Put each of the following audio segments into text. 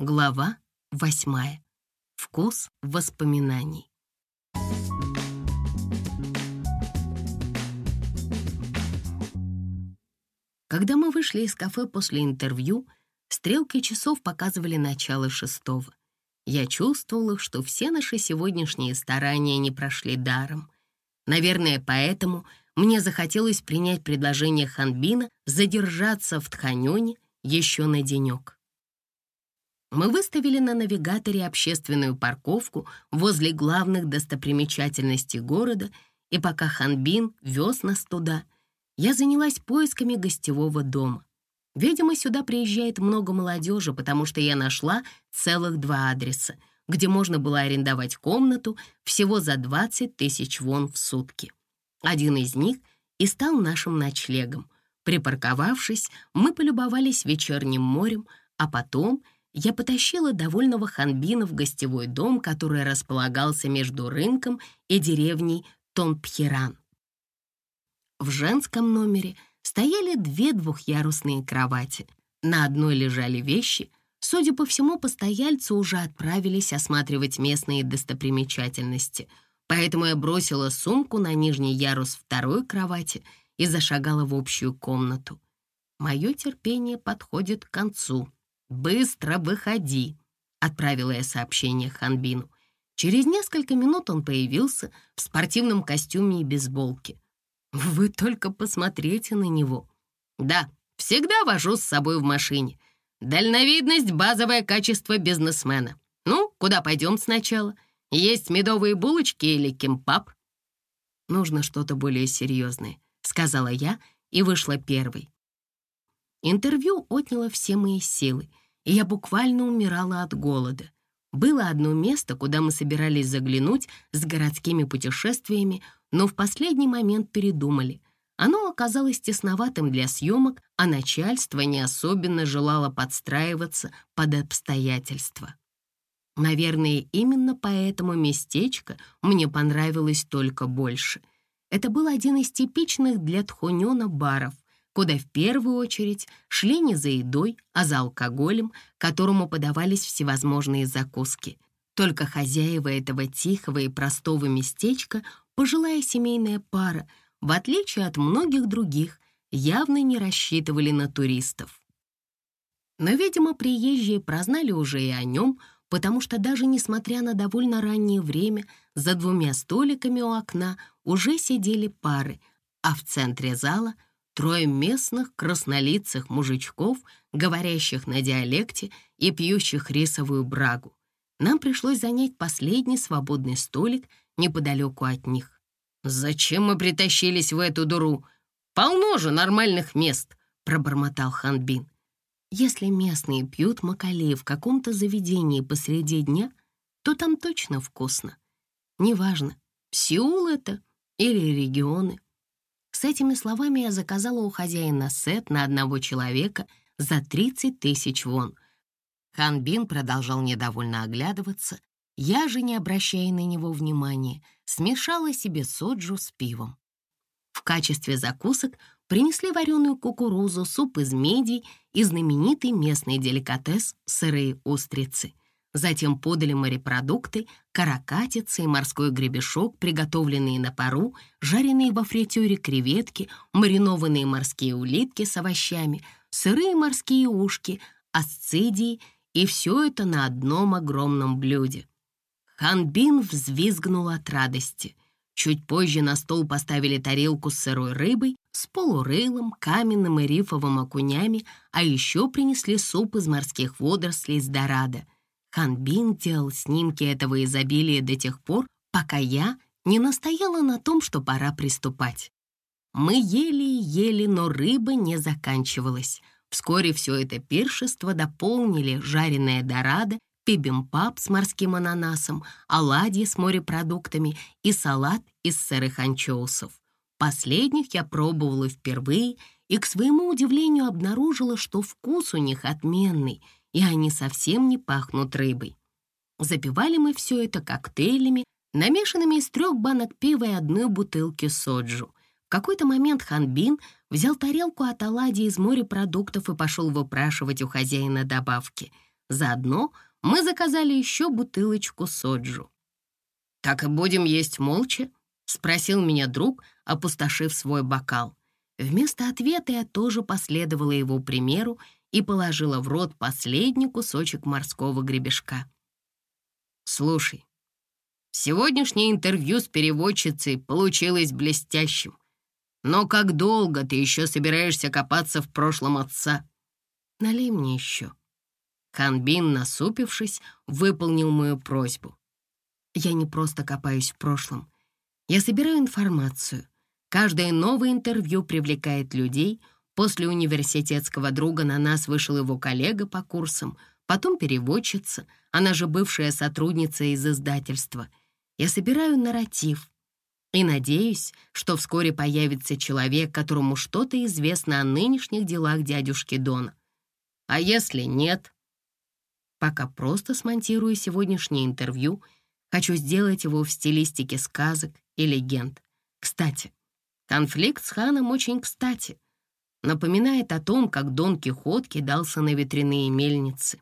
Глава восьмая. Вкус воспоминаний. Когда мы вышли из кафе после интервью, стрелки часов показывали начало шестого. Я чувствовала, что все наши сегодняшние старания не прошли даром. Наверное, поэтому мне захотелось принять предложение Ханбина задержаться в Тханёне еще на денек. Мы выставили на навигаторе общественную парковку возле главных достопримечательностей города, и пока Ханбин вез нас туда — я занялась поисками гостевого дома. Видимо, сюда приезжает много молодежи, потому что я нашла целых два адреса, где можно было арендовать комнату всего за 20 тысяч вон в сутки. Один из них и стал нашим ночлегом. Припарковавшись, мы полюбовались вечерним морем, а потом я потащила довольного Ханбина в гостевой дом, который располагался между рынком и деревней Тонпхиран. В женском номере стояли две двухъярусные кровати. На одной лежали вещи. Судя по всему, постояльцы уже отправились осматривать местные достопримечательности. Поэтому я бросила сумку на нижний ярус второй кровати и зашагала в общую комнату. Мое терпение подходит к концу. «Быстро выходи!» — отправила я сообщение Ханбину. Через несколько минут он появился в спортивном костюме и бейсболке — вы только посмотрите на него. Да, всегда вожу с собой в машине. Дальновидность — базовое качество бизнесмена. Ну, куда пойдем сначала? Есть медовые булочки или кимпап? Нужно что-то более серьезное, сказала я и вышла первой. Интервью отняло все мои силы, и я буквально умирала от голода. Было одно место, куда мы собирались заглянуть с городскими путешествиями, но в последний момент передумали. Оно оказалось тесноватым для съемок, а начальство не особенно желало подстраиваться под обстоятельства. Наверное, именно поэтому местечко мне понравилось только больше. Это был один из типичных для Тхунёна баров, куда в первую очередь шли не за едой, а за алкоголем, которому подавались всевозможные закуски. Только хозяева этого тихого и простого местечка пожилая семейная пара, в отличие от многих других, явно не рассчитывали на туристов. Но, видимо, приезжие прознали уже и о нем, потому что даже несмотря на довольно раннее время, за двумя столиками у окна уже сидели пары, а в центре зала трое местных краснолицых мужичков, говорящих на диалекте и пьющих рисовую брагу. Нам пришлось занять последний свободный столик неподалеку от них. «Зачем мы притащились в эту дуру? Полно же нормальных мест!» — пробормотал Ханбин. «Если местные пьют макалей в каком-то заведении посреди дня, то там точно вкусно. Неважно, Сеул это или регионы». С этими словами я заказала у хозяина сет на одного человека за 30 тысяч вон. Ханбин продолжал недовольно оглядываться, я же, не обращая на него внимания, смешала себе соджу с пивом. В качестве закусок принесли вареную кукурузу, суп из медий и знаменитый местный деликатес — сырые устрицы. Затем подали морепродукты, каракатицы и морской гребешок, приготовленные на пару, жареные во фритюре креветки, маринованные морские улитки с овощами, сырые морские ушки, асцидии и все это на одном огромном блюде. Ханбин взвизгнул от радости. Чуть позже на стол поставили тарелку с сырой рыбой, с полурылом, каменным и рифовым окунями, а еще принесли суп из морских водорослей с дорадо. Ханбин делал снимки этого изобилия до тех пор, пока я не настояла на том, что пора приступать. Мы ели и ели, но рыба не заканчивалась. Вскоре все это пиршество дополнили жареная дорадо бибимпап с морским ананасом, оладьи с морепродуктами и салат из сырых анчоусов. Последних я пробовала впервые и, к своему удивлению, обнаружила, что вкус у них отменный, и они совсем не пахнут рыбой. Запивали мы все это коктейлями, намешанными из трех банок пива и одной бутылки соджу. В какой-то момент Ханбин взял тарелку от оладьи из морепродуктов и пошел выпрашивать у хозяина добавки — Заодно мы заказали еще бутылочку соджу. «Так и будем есть молча?» — спросил меня друг, опустошив свой бокал. Вместо ответа я тоже последовала его примеру и положила в рот последний кусочек морского гребешка. «Слушай, сегодняшнее интервью с переводчицей получилось блестящим. Но как долго ты еще собираешься копаться в прошлом отца? Налей мне еще». Ханбин, насупившись, выполнил мою просьбу. «Я не просто копаюсь в прошлом. Я собираю информацию. Каждое новое интервью привлекает людей — После университетского друга на нас вышел его коллега по курсам, потом переводчица, она же бывшая сотрудница из издательства. Я собираю нарратив и надеюсь, что вскоре появится человек, которому что-то известно о нынешних делах дядюшки Дона. А если нет? Пока просто смонтирую сегодняшнее интервью, хочу сделать его в стилистике сказок и легенд. Кстати, конфликт с ханом очень кстати — напоминает о том, как Дон Кихот кидался на ветряные мельницы.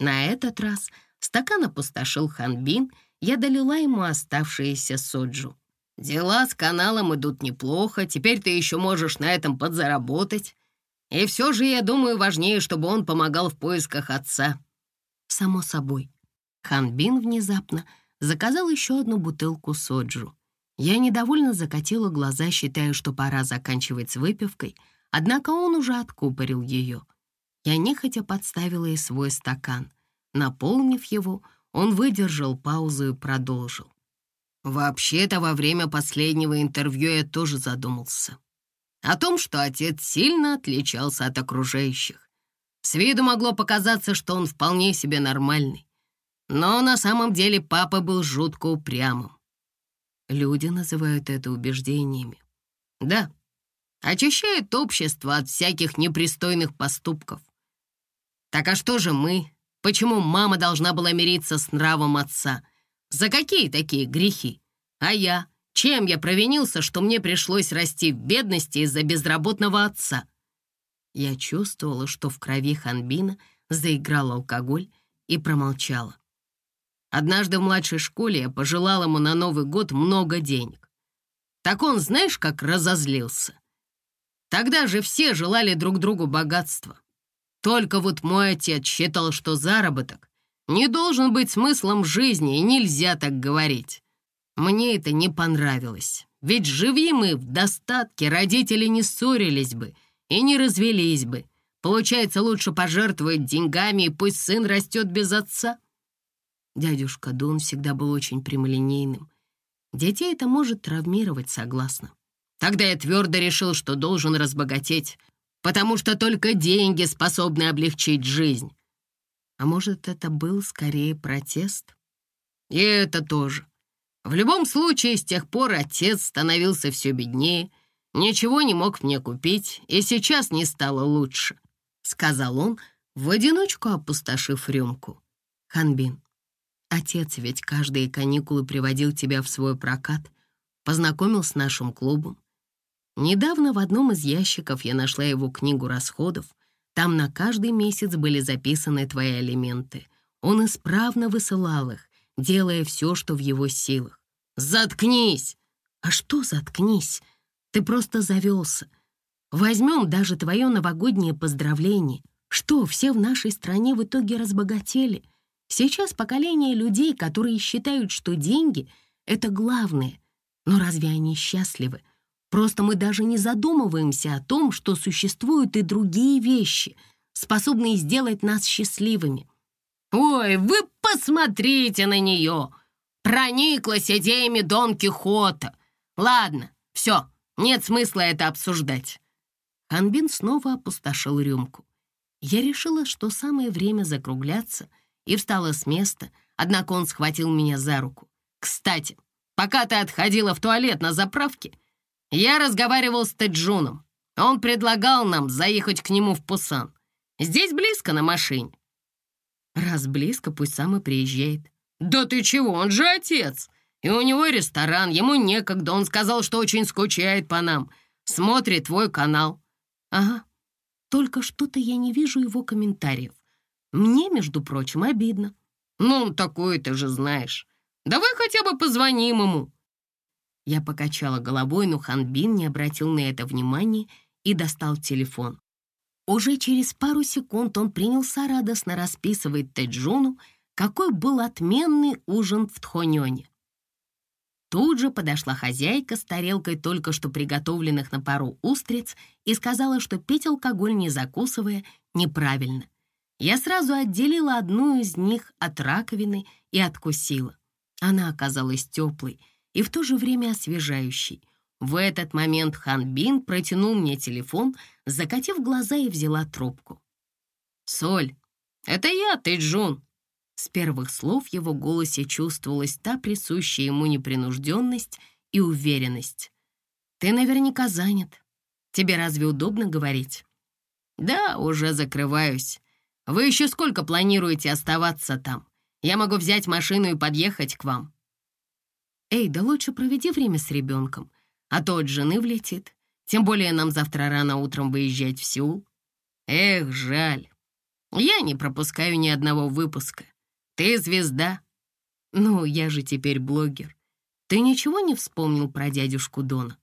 На этот раз стакан опустошил Ханбин, я долила ему оставшиеся соджу. «Дела с каналом идут неплохо, теперь ты еще можешь на этом подзаработать. И все же, я думаю, важнее, чтобы он помогал в поисках отца». Само собой. Ханбин внезапно заказал еще одну бутылку соджу. Я недовольно закатила глаза, считая, что пора заканчивать с выпивкой — Однако он уже откупорил ее. Я нехотя подставила ей свой стакан. Наполнив его, он выдержал паузу и продолжил. «Вообще-то во время последнего интервью я тоже задумался. О том, что отец сильно отличался от окружающих. С виду могло показаться, что он вполне себе нормальный. Но на самом деле папа был жутко упрямым. Люди называют это убеждениями. Да, очищает общество от всяких непристойных поступков. Так а что же мы? Почему мама должна была мириться с нравом отца? За какие такие грехи? А я? Чем я провинился, что мне пришлось расти в бедности из-за безработного отца? Я чувствовала, что в крови Ханбина заиграл алкоголь и промолчала. Однажды в младшей школе я пожелал ему на Новый год много денег. Так он, знаешь, как разозлился? Тогда же все желали друг другу богатства. Только вот мой отец считал, что заработок не должен быть смыслом жизни, и нельзя так говорить. Мне это не понравилось. Ведь живи мы в достатке, родители не ссорились бы и не развелись бы. Получается, лучше пожертвовать деньгами, и пусть сын растет без отца. Дядюшка Дон всегда был очень прямолинейным. Детей это может травмировать, согласно. Тогда я твердо решил, что должен разбогатеть, потому что только деньги способны облегчить жизнь. А может, это был скорее протест? И это тоже. В любом случае, с тех пор отец становился все беднее, ничего не мог мне купить, и сейчас не стало лучше, — сказал он, в одиночку опустошив рюмку. Ханбин, отец ведь каждые каникулы приводил тебя в свой прокат, познакомил с нашим клубом, Недавно в одном из ящиков я нашла его книгу расходов. Там на каждый месяц были записаны твои алименты. Он исправно высылал их, делая все, что в его силах. «Заткнись!» «А что заткнись? Ты просто завелся. Возьмем даже твое новогоднее поздравление. Что, все в нашей стране в итоге разбогатели? Сейчас поколение людей, которые считают, что деньги — это главное. Но разве они счастливы? Просто мы даже не задумываемся о том, что существуют и другие вещи, способные сделать нас счастливыми. «Ой, вы посмотрите на нее! Прониклась идеями Дон Кихота! Ладно, все, нет смысла это обсуждать». Ханбин снова опустошил рюмку. Я решила, что самое время закругляться, и встала с места, однако он схватил меня за руку. «Кстати, пока ты отходила в туалет на заправке, я разговаривал с Теджуном. Он предлагал нам заехать к нему в Пусан. Здесь близко на машине. Раз близко, пусть сам и приезжает. Да ты чего, он же отец. И у него ресторан, ему некогда. Он сказал, что очень скучает по нам. Смотрит твой канал. Ага, только что-то я не вижу его комментариев. Мне, между прочим, обидно. Ну, такое ты же знаешь. Давай хотя бы позвоним ему. Я покачала головой, но Ханбин не обратил на это внимания и достал телефон. Уже через пару секунд он принялся радостно расписывать Тэджуну, какой был отменный ужин в Тхонёне. Тут же подошла хозяйка с тарелкой только что приготовленных на пару устриц и сказала, что пить алкоголь не закусывая неправильно. Я сразу отделила одну из них от раковины и откусила. Она оказалась теплой и в то же время освежающей. В этот момент Хан Бин протянул мне телефон, закатив глаза и взяла трубку. «Соль, это я, ты Джун. С первых слов его голосе чувствовалась та присущая ему непринужденность и уверенность. «Ты наверняка занят. Тебе разве удобно говорить?» «Да, уже закрываюсь. Вы еще сколько планируете оставаться там? Я могу взять машину и подъехать к вам». «Эй, да лучше проведи время с ребенком, а то от жены влетит. Тем более нам завтра рано утром выезжать в Сеул». «Эх, жаль. Я не пропускаю ни одного выпуска. Ты звезда. Ну, я же теперь блогер. Ты ничего не вспомнил про дядюшку Дона?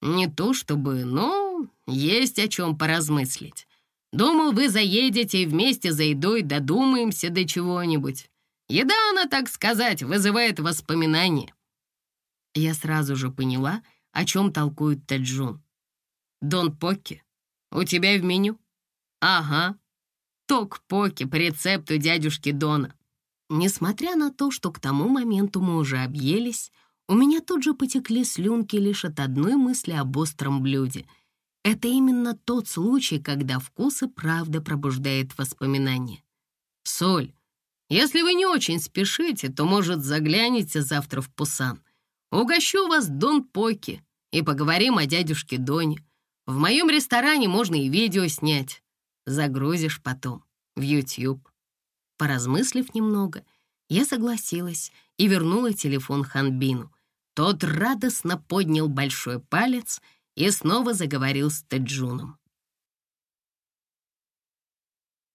Не то чтобы, но есть о чем поразмыслить. Думал, вы заедете и вместе за едой додумаемся до чего-нибудь. Еда, она, так сказать, вызывает воспоминания. Я сразу же поняла, о чем толкует Таджун. Дон Покки, у тебя в меню? Ага. Ток-поки по рецепту дядюшки Дона. Несмотря на то, что к тому моменту мы уже объелись, у меня тут же потекли слюнки лишь от одной мысли об остром блюде. Это именно тот случай, когда вкус и правда пробуждает воспоминания. «Соль, если вы не очень спешите, то, может, загляните завтра в Пусан. Угощу вас Дон Поки и поговорим о дядюшке Доне. В моем ресторане можно и видео снять. Загрузишь потом в YouTube». Поразмыслив немного, я согласилась и вернула телефон Ханбину. Тот радостно поднял большой палец и снова заговорил с Теджуном.